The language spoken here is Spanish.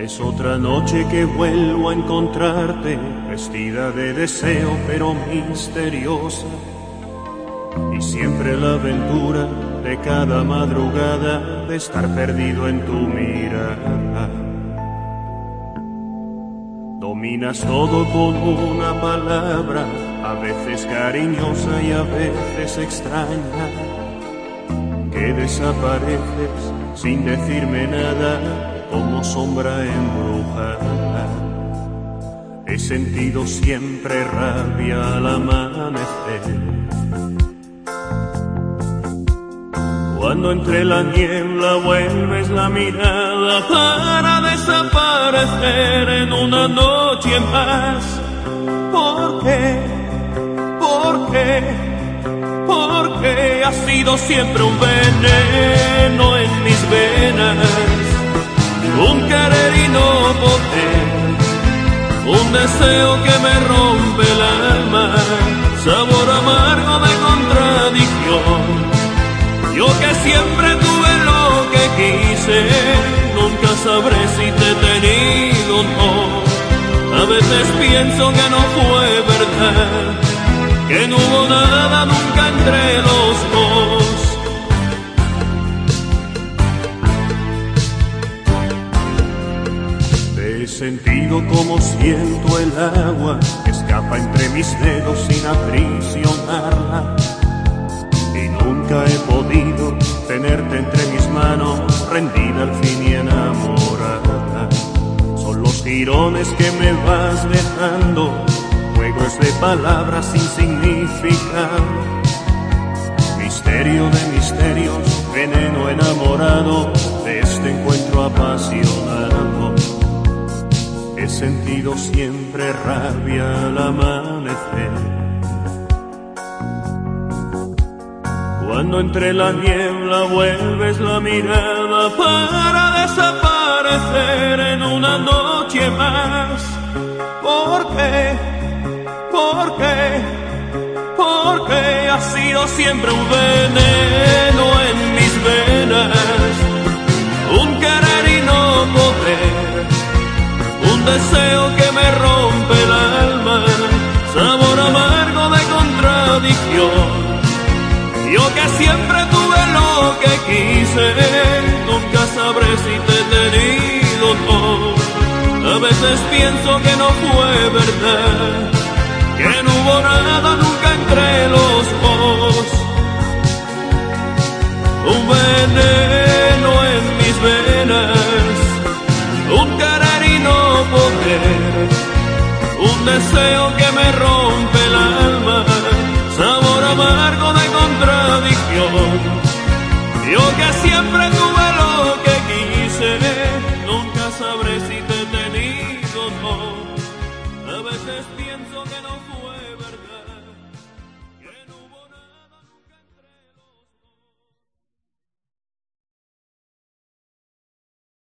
Es otra noche que vuelvo a encontrarte, vestida de deseo pero misteriosa. Y siempre la aventura de cada madrugada de estar perdido en tu mirada. Dominas todo con una palabra, a veces cariñosa y a veces extraña. Que desapareces sin decirme nada como sombra embrujada. He sentido siempre rabia al amanecer. Cuando entre la niebla vuelves la mirada para desaparecer en una noche más. ¿Por qué? ¿Por qué? Porque ha sido siempre un veneno en mis venas un querer y no poder, un deseo que me rompe el alma, sabor amargo de contradicción. Yo que siempre tuve lo que quise, nunca sabré si te he tenido o no. A veces pienso que no fue verdad, que no hubo nada nunca entre He sentido como siento el agua que escapa entre mis dedos sin aprisionarla. Y nunca he podido tenerte entre mis manos, rendida al fin y enamorada. Son los girones que me vas dejando, juegos de palabras sin significado. Misterio de misterios, veneno enamorado de este encuentro apasionado. Sentido siempre rabia al amanecer. Cuando entre la niebla vuelves la mirada para desaparecer en una noche más. ¿Por qué? ¿Por qué? Porque ha sido siempre un veneno nunca sabré si te he tenido o no. A veces pienso que no fue verdad, que no hubo nada nunca entre los dos. Un veneno en mis venas, un querer y no poder, un deseo que sabré si te he tenido o no. A veces pienso que no fue.